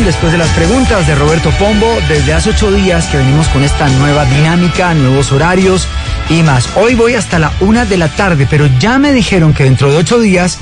Después de las preguntas de Roberto Pombo, desde hace ocho días que venimos con esta nueva dinámica, nuevos horarios y más. Hoy voy hasta la una de la tarde, pero ya me dijeron que dentro de ocho días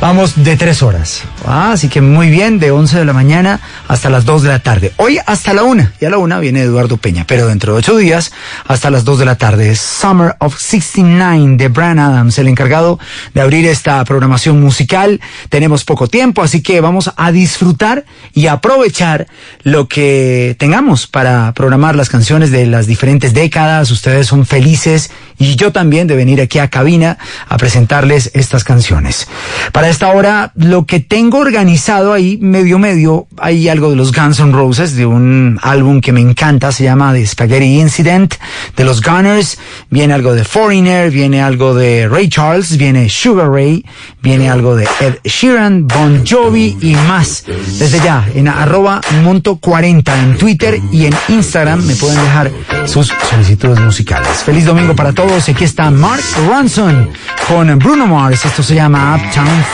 vamos de tres horas. Ah, así que muy bien, de 11 de la mañana hasta las 2 de la tarde. Hoy hasta la una, y a la una viene Eduardo Peña, pero dentro de ocho días hasta las 2 de la tarde. Summer of 69 de Brian Adams, el encargado de abrir esta programación musical. Tenemos poco tiempo, así que vamos a disfrutar y aprovechar lo que tengamos para programar las canciones de las diferentes décadas. Ustedes son felices y yo también de venir aquí a cabina a presentarles estas canciones. Para esta hora, lo que tengo organizado ahí, medio medio, hay algo de los Guns N' Roses, de un álbum que me encanta, se llama The Spaghetti Incident, de los Gunners, viene algo de Foreigner, viene algo de Ray Charles, viene Sugar Ray, viene algo de Ed Sheeran, Bon Jovi y más. Desde ya, en arroba monto40 en Twitter y en Instagram me pueden dejar sus solicitudes musicales. Feliz domingo para todos aquí está Mark Ronson con Bruno Mars, esto se llama Uptown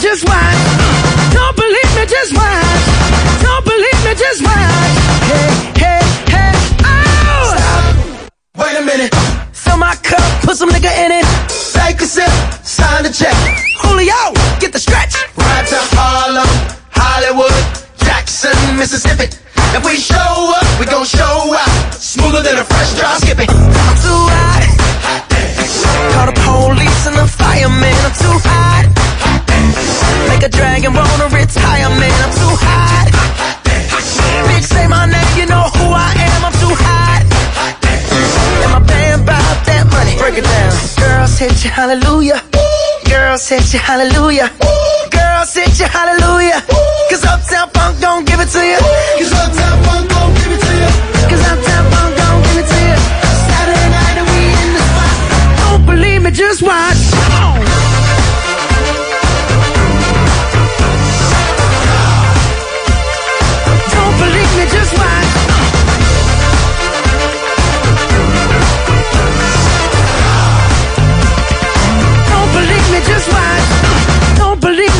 Just watch. Don't believe me, just watch. Don't believe me, just watch. Hey, hey, hey, oh! Wait a minute. Fill my cup, put some nigga in it. Take a sip, sign the check. Julio, get the stretch. Ride to Harlem, Hollywood, Jackson, Mississippi. If we show up, we gon' show out. Smoother than a fresh drop skipping. I'm too hot. Call the police and the fireman. I'm too hot. Dragon wanna retire, man. I'm too hot. Bitch, say my name, you know who I am. I'm too hot. And my band bout that money. Break it down. Girls hit you, hallelujah. Girls hit you, hallelujah. Girls hit you, hallelujah. Cause Uptown Funk don't give it to you. Cause Uptown Funk don't give it to you.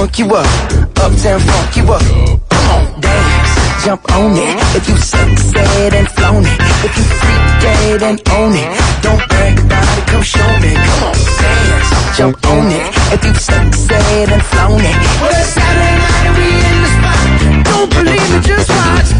Funk you up. Uptown, funk you up. Come on, dance, jump on it. If you succeed and flown it. If you freak dead and own it. Don't brag about it, come show me. Come on, dance, jump on it. If you succeed and flown it. Well, it's Saturday night and we in the spot. Don't believe me, just watch.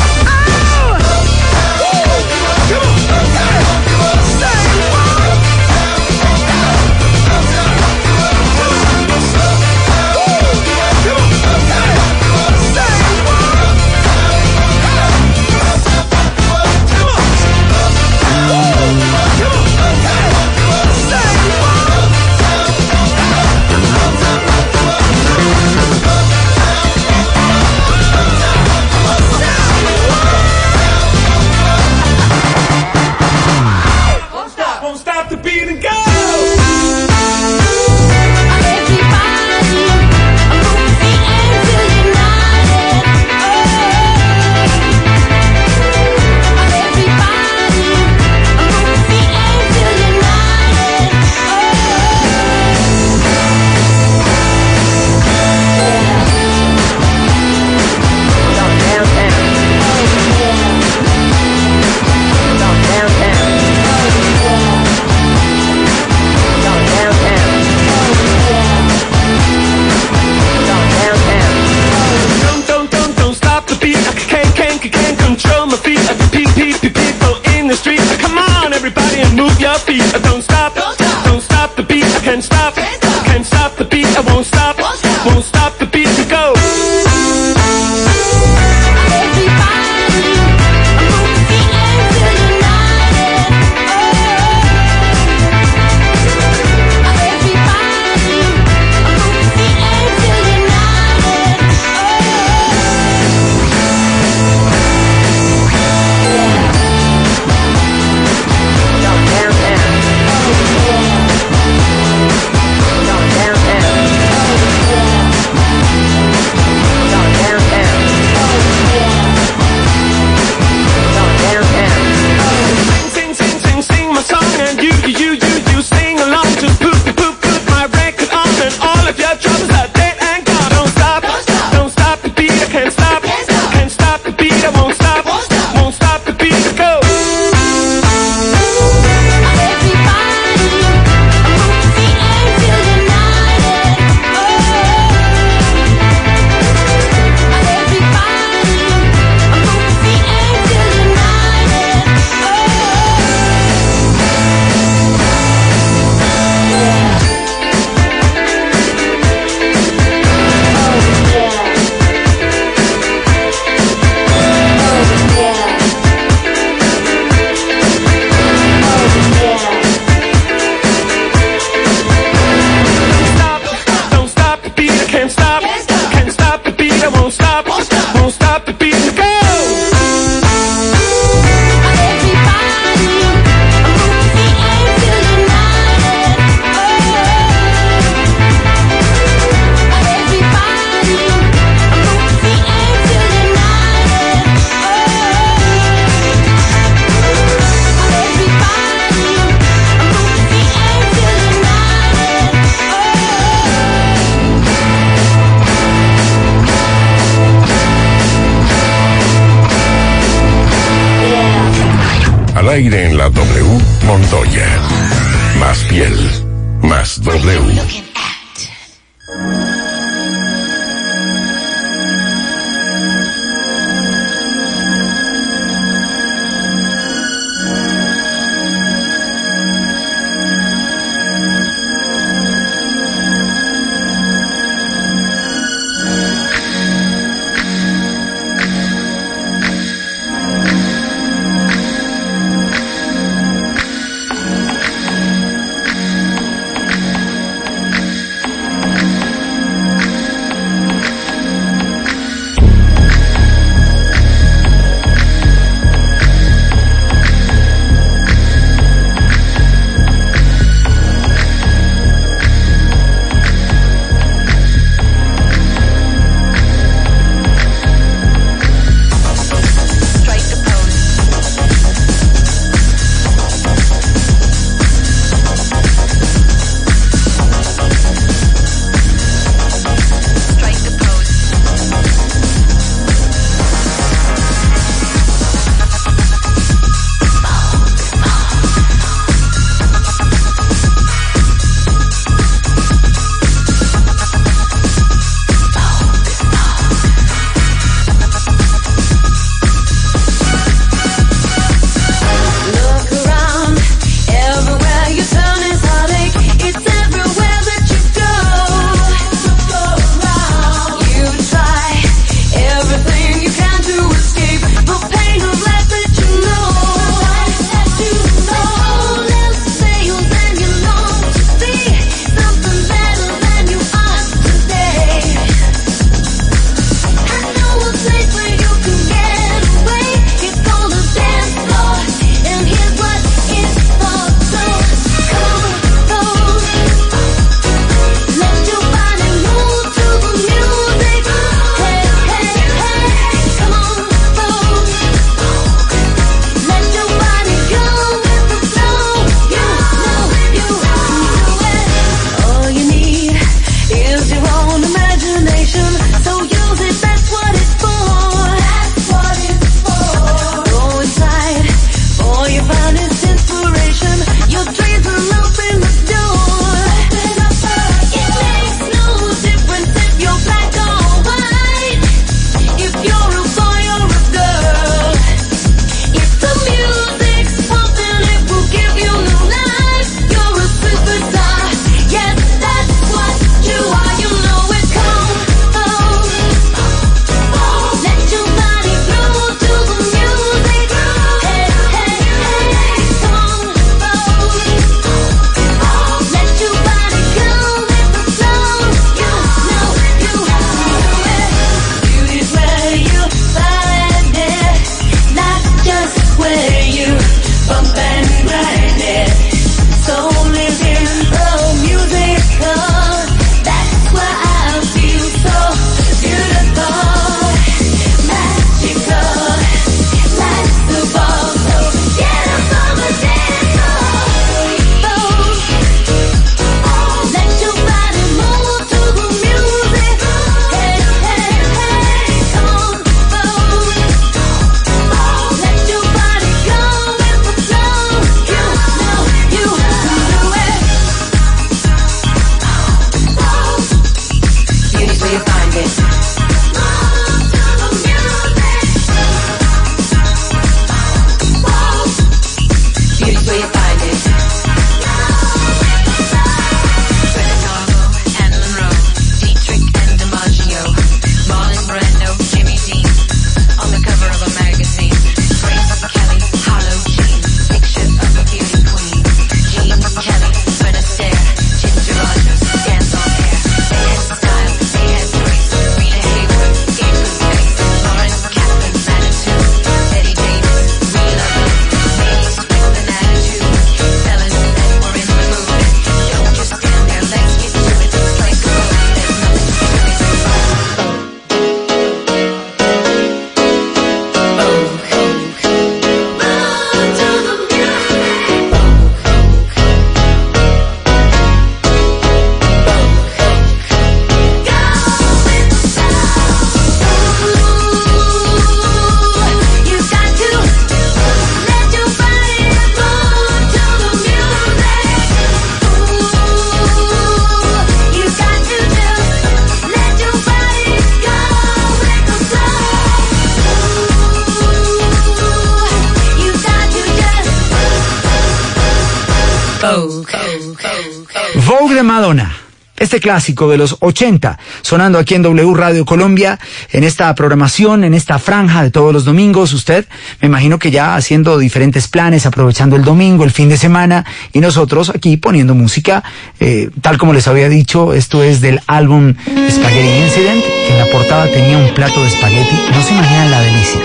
Vogue de Madonna. Este clásico de los 80, sonando aquí en W Radio Colombia, en esta programación, en esta franja de todos los domingos, usted, me imagino que ya haciendo diferentes planes, aprovechando el domingo, el fin de semana, y nosotros aquí poniendo música, eh, tal como les había dicho, esto es del álbum Spaghetti Incident, que en la portada tenía un plato de espagueti, no se imaginan la delicia.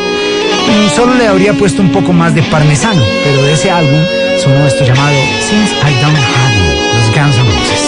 Solo le habría puesto un poco más de parmesano, pero de ese álbum sonó esto llamado Since I Don't Have You, los Guns N' Roses.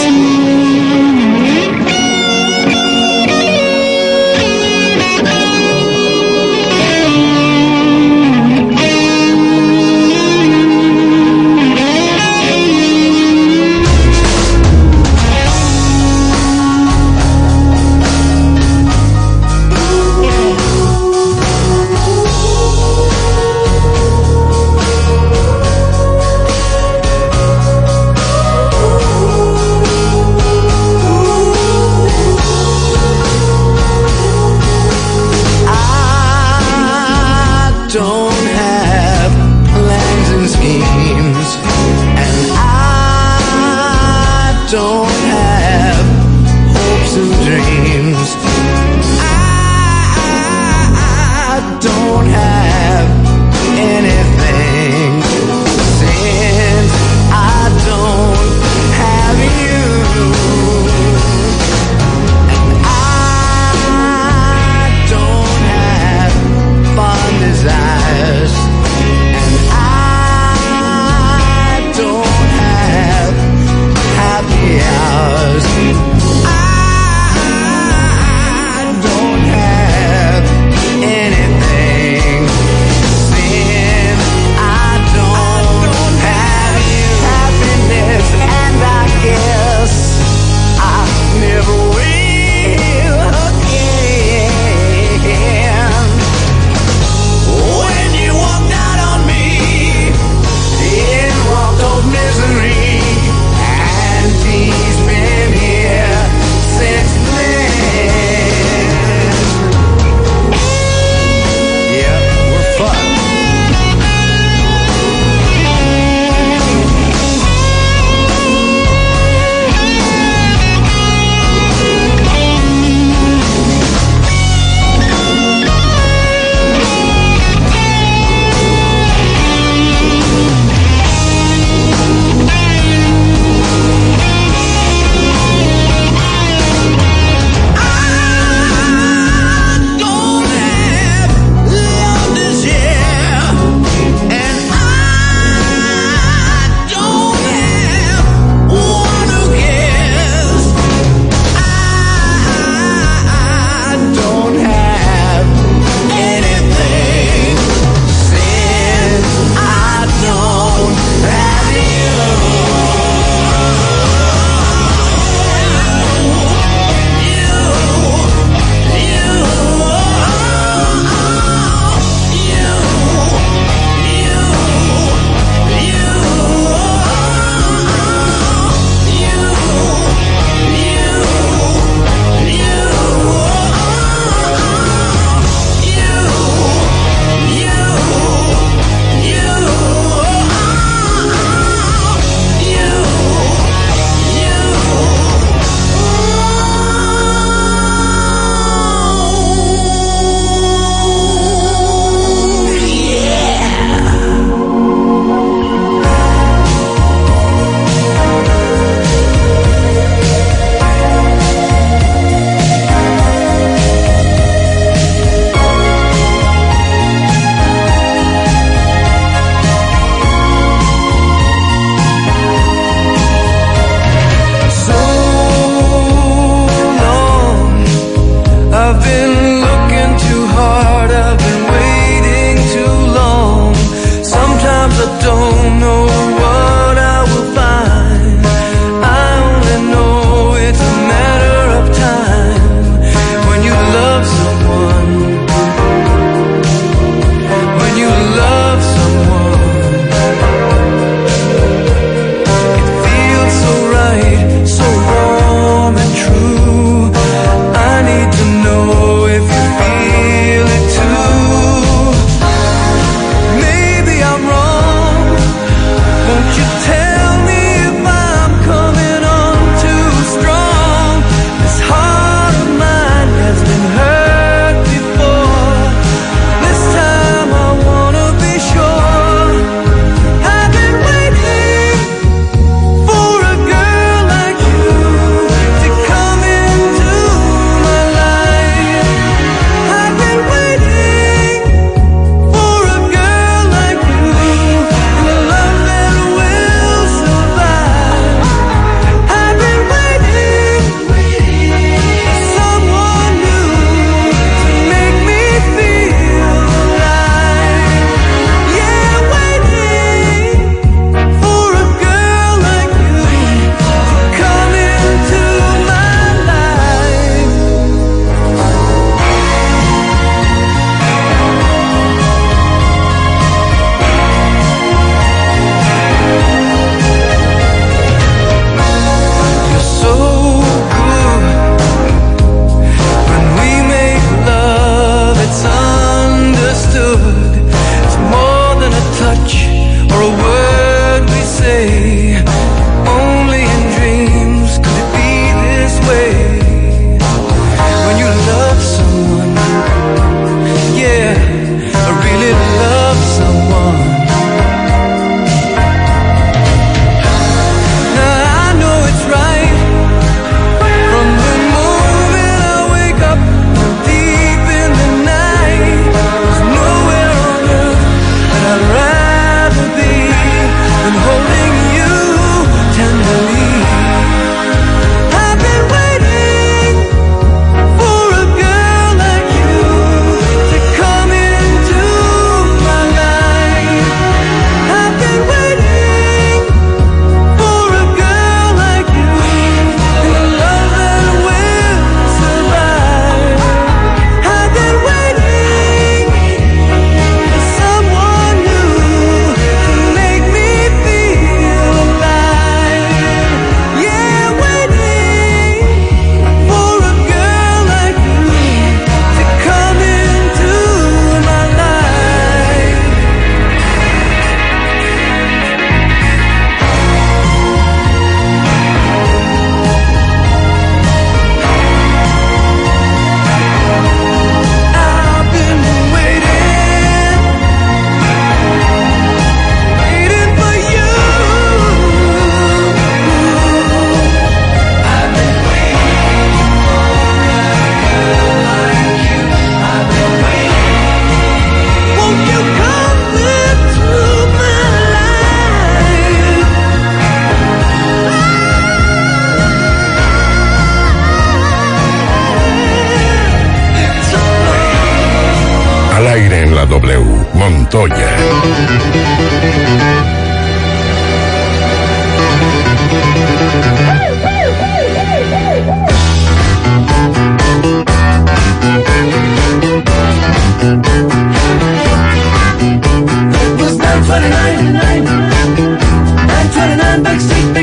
It was 929, 929 Back Street,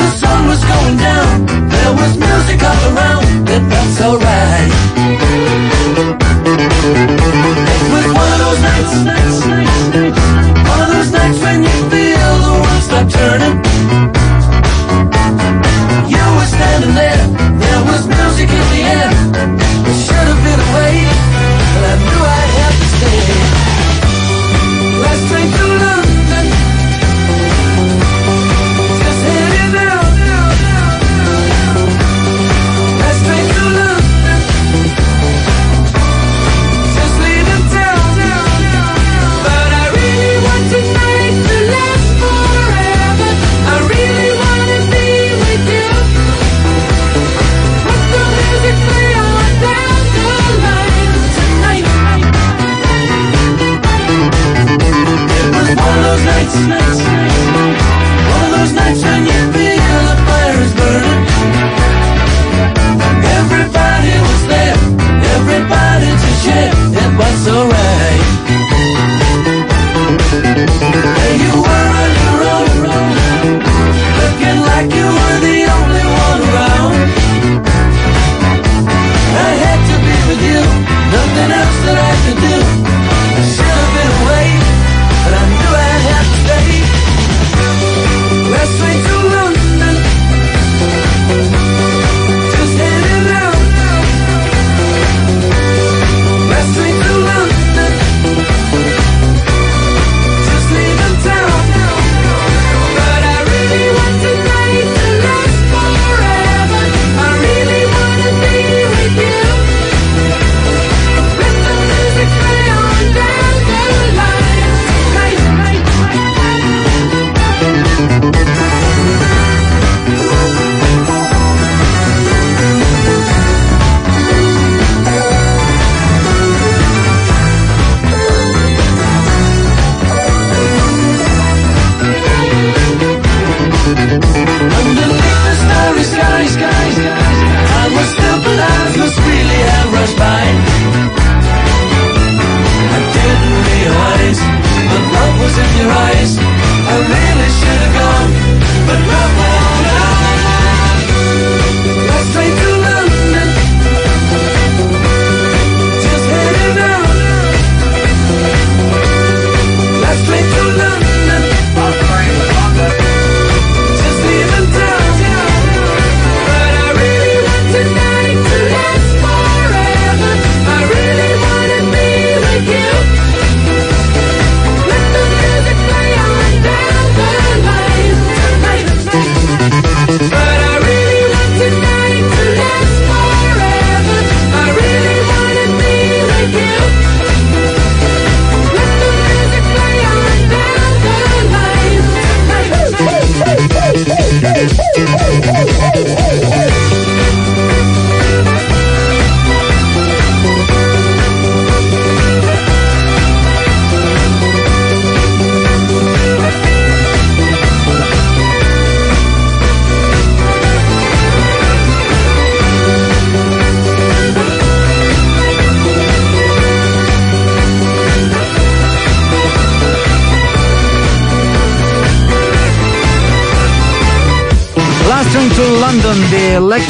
The sun was going down, there was music all around, But that's alright. It was one of those nights, one of those nights when you feel the world stop turning. You were standing there, there was music in the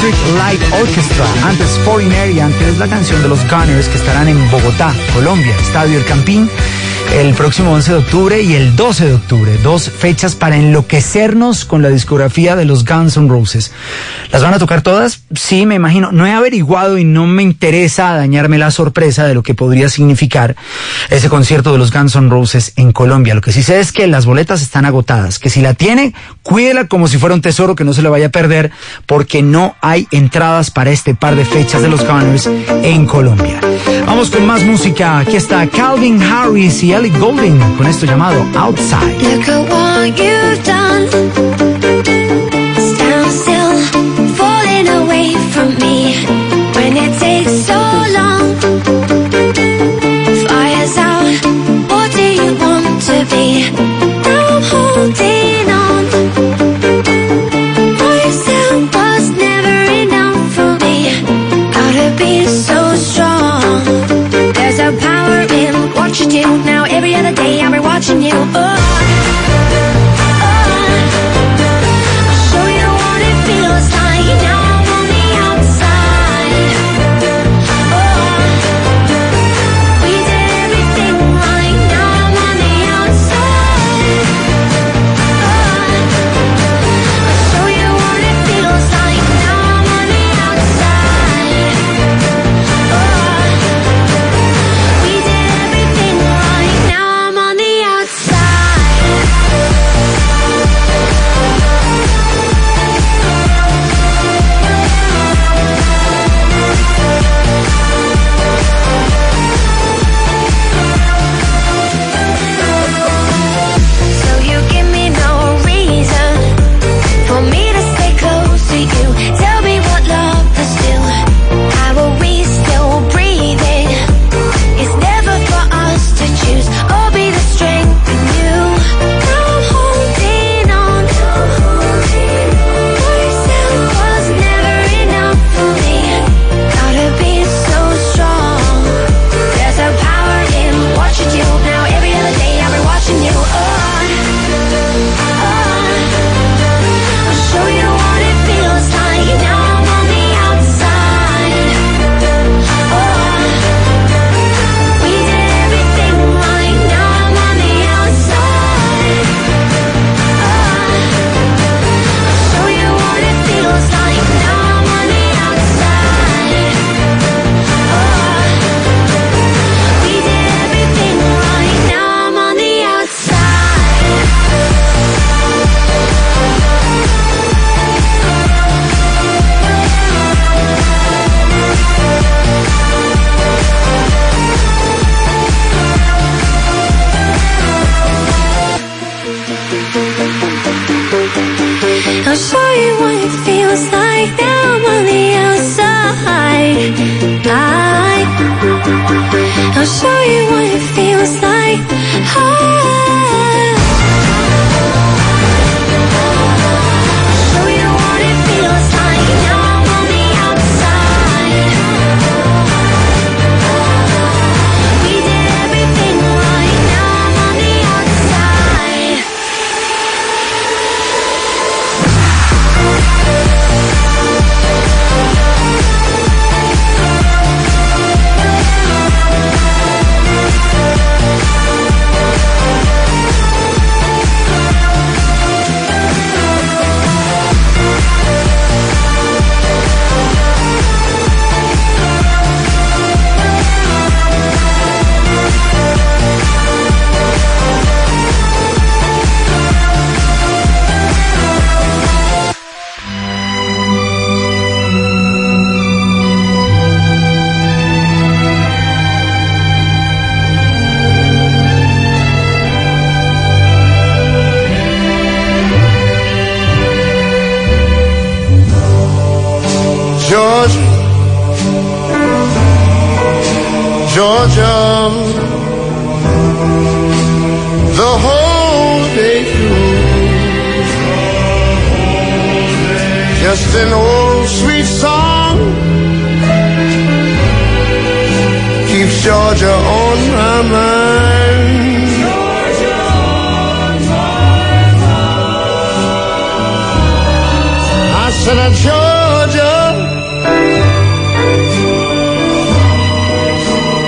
Electric Light Orchestra. Antes Foreigner y antes la canción de los Gunners que estarán en Bogotá, Colombia, Estadio El Campín el próximo 11 de octubre y el 12 de octubre. Dos fechas para enloquecernos con la discografía de los Guns N' Roses. ¿Las van a tocar todas? Sí, me imagino. No he averiguado y no me interesa dañarme la sorpresa de lo que podría significar ese concierto de los Guns N' Roses en Colombia. Lo que sí sé es que las boletas están agotadas, que si la tiene, cuídela como si fuera un tesoro que no se le vaya a perder, porque no hay entradas para este par de fechas de los Gunners en Colombia. Vamos con más música. Aquí está Calvin Harris y Ellie Goulding con esto llamado Outside. Look at what you've done. Away from me. When it takes so long, fire's out. What do you want to be? Now I'm holding on. Myself was never enough for me. Gotta be so strong. There's a power in what you do. Now every other day I'll be watching you. Oh. Georgia, the whole day through. Just an old sweet song keeps Georgia on my mind.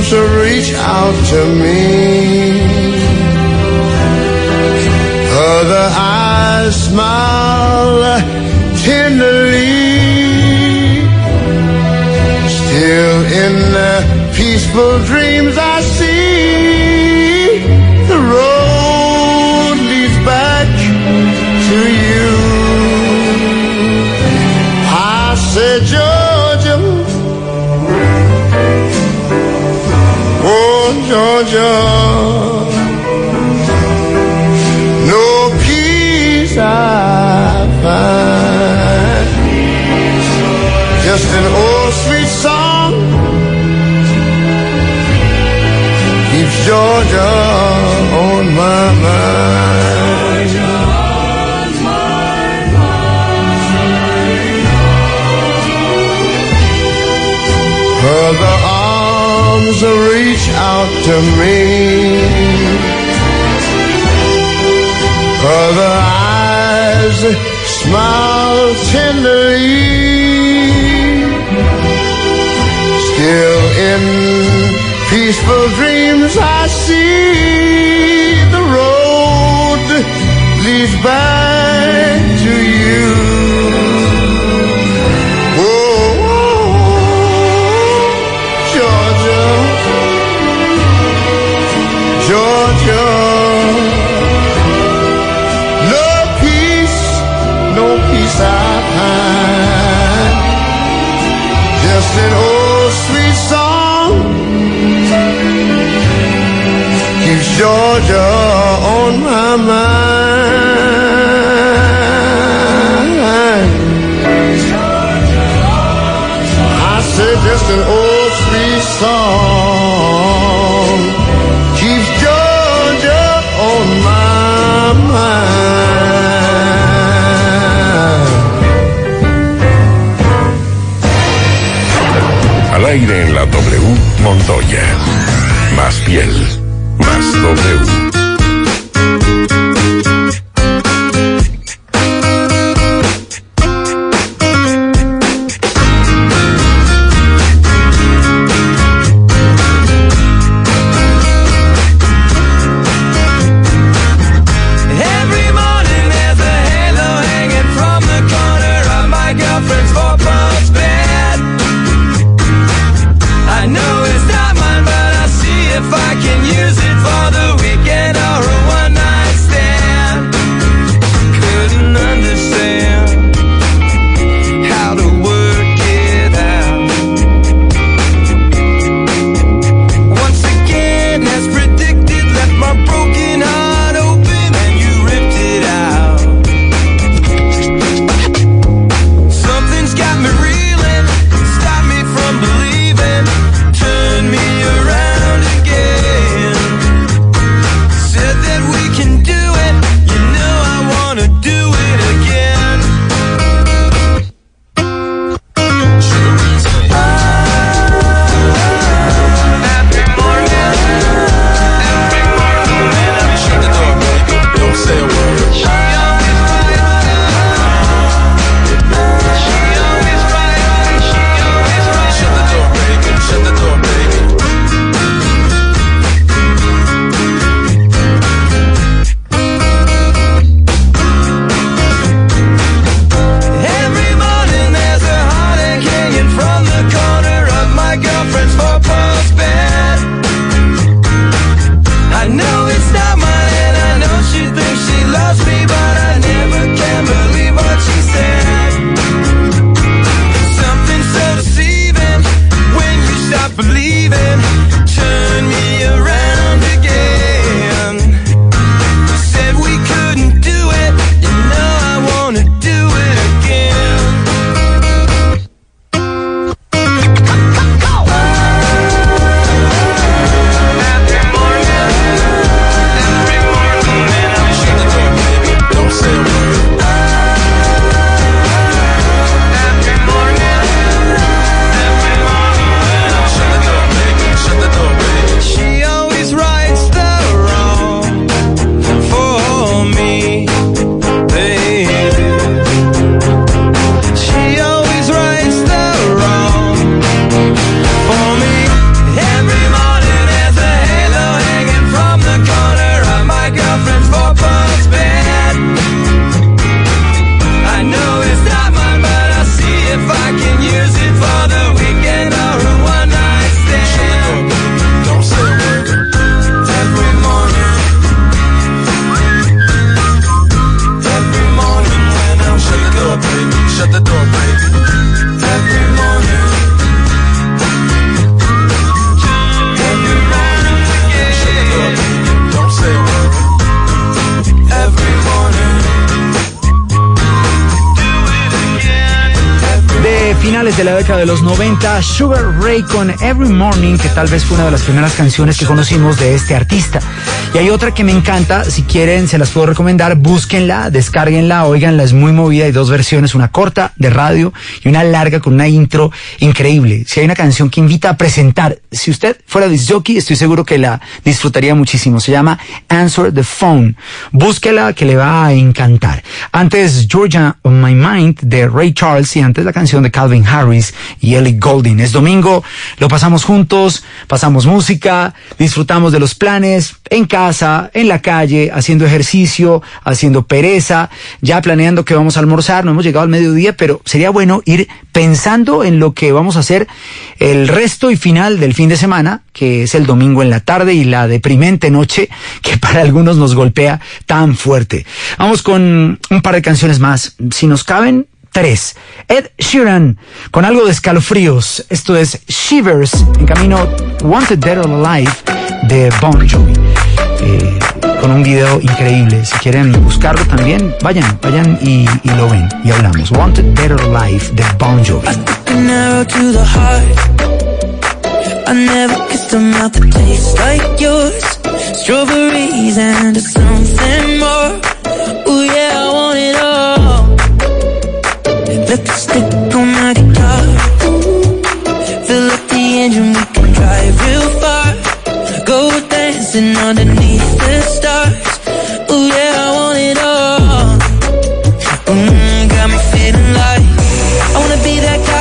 arms reach out to me. Other eyes smile tenderly. Still in the peaceful dreams I see Georgia. No peace I find. Just an old sweet song keeps Georgia to me. Other eyes smile tenderly. Still in peaceful dreams I see the road leads back On my mind. Al aire en la W, Montoya. Más piel, Castro Meu. Sugar Ray con Every Morning, que tal vez fue una de las primeras canciones que conocimos de este artista. Y hay otra que me encanta, si quieren se las puedo recomendar, búsquenla, descárguenla, oiganla, es muy movida, hay dos versiones, una corta de radio y una larga con una intro increíble. Si hay una canción que invita a presentar, si usted fuera disjockey, estoy seguro que la disfrutaría muchísimo. Se llama Answer the Phone. Búsquela que le va a encantar. Antes Georgia on My Mind de Ray Charles y antes la canción de Calvin Harris y Ellie Goulding. Es domingo, lo pasamos juntos, pasamos música, disfrutamos de los planes en casa, en la calle, haciendo ejercicio, haciendo pereza, ya planeando que vamos a almorzar, no hemos llegado al mediodía, pero sería bueno ir pensando en lo que vamos a hacer el resto y final del fin de semana, que es el domingo en la tarde y la deprimente noche que para algunos nos golpea tan fuerte. Vamos con un par de canciones más, si nos caben, tres. Ed Sheeran con algo de escalofríos. Esto es Shivers en camino Wanted Dead or Alive de Bon Jovi. Eh, con un video increíble. Si quieren buscarlo también, vayan, vayan y, y lo ven y hablamos. Wanted Dead or Alive de Bon Jovi. I never kissed a mouth that tastes like yours. Strawberries and something more. Ooh yeah, I want it all. Let the stick on my guitar. Fill up the engine, we can drive real far. Go dancing underneath the stars. Ooh yeah, I want it all. Mm, got me feeling like I wanna be that guy.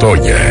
Montoya.